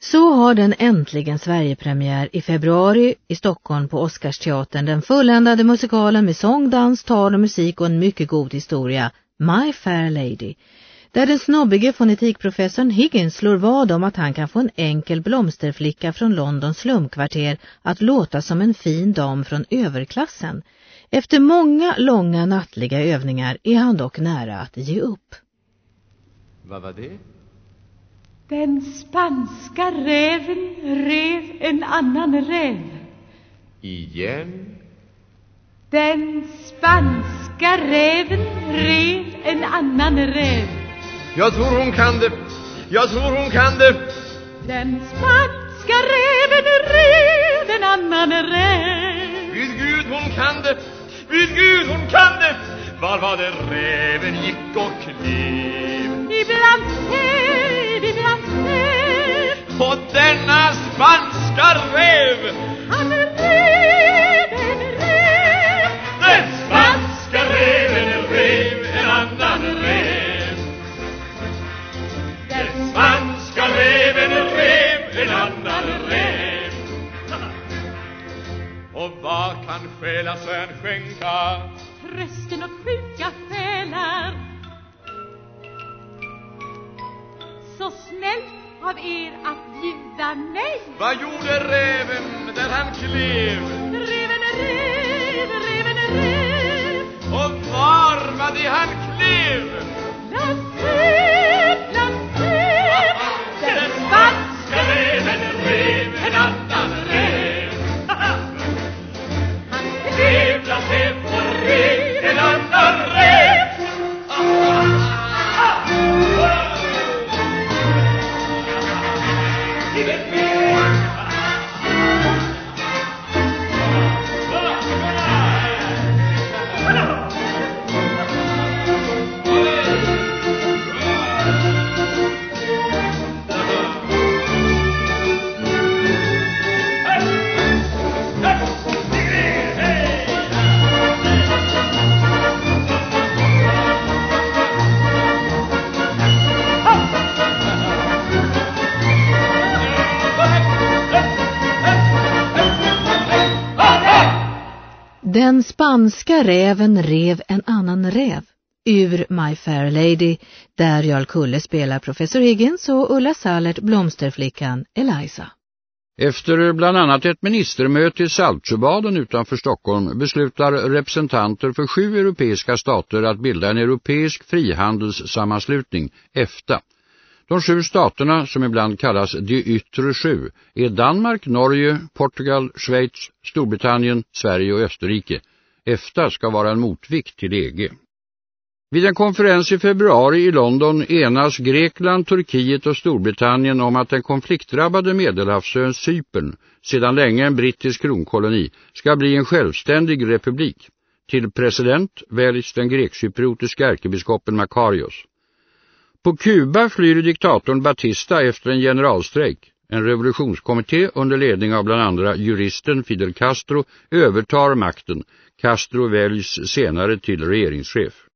Så har den äntligen Sverigepremiär i februari i Stockholm på Oscarsteatern den fulländade musikalen med sång, dans, tal och musik och en mycket god historia, My Fair Lady, där den snobbige fonetikprofessorn Higgins slår vad om att han kan få en enkel blomsterflicka från Londons slumkvarter att låta som en fin dam från överklassen. Efter många långa nattliga övningar är han dock nära att ge upp. Vad var det? Den spanska räven rev en annan räv. Igen? Den spanska räven rev en annan räv. Jag tror hon kan det. Jag tror hon kan det. Den spanska räven rev en annan räv. Vid Gud hon kan det. Vid Gud hon kan det. Var var det räven gick och klev? Och denna spanska räv. Han rev en räv. Den spanska räven rev en annan räv. Den spanska räven rev en annan räv. Och vad kan själasön skänka? Trösten och sjuka själar. Så snällt av er att bjuda mig. Vad gjorde räven där han klev? Reven rev, Den spanska räven rev en annan räv ur My Fair Lady där Jarl Kulle spelar professor Higgins och Ulla Sallert blomsterflickan Eliza. Efter bland annat ett ministermöte i Saltsjöbaden utanför Stockholm beslutar representanter för sju europeiska stater att bilda en europeisk frihandelssammanslutning, EFTA. De sju staterna, som ibland kallas de yttre sju, är Danmark, Norge, Portugal, Schweiz, Storbritannien, Sverige och Österrike. EFTA ska vara en motvikt till EG. Vid en konferens i februari i London enas Grekland, Turkiet och Storbritannien om att den konfliktdrabbade medelhavsön Cypern, sedan länge en brittisk kronkoloni, ska bli en självständig republik. Till president väljs den grekcypriotiska ärkebiskopen Makarios. På Kuba flyr diktatorn Batista efter en generalstrejk. En revolutionskommitté under ledning av bland andra juristen Fidel Castro övertar makten. Castro väljs senare till regeringschef.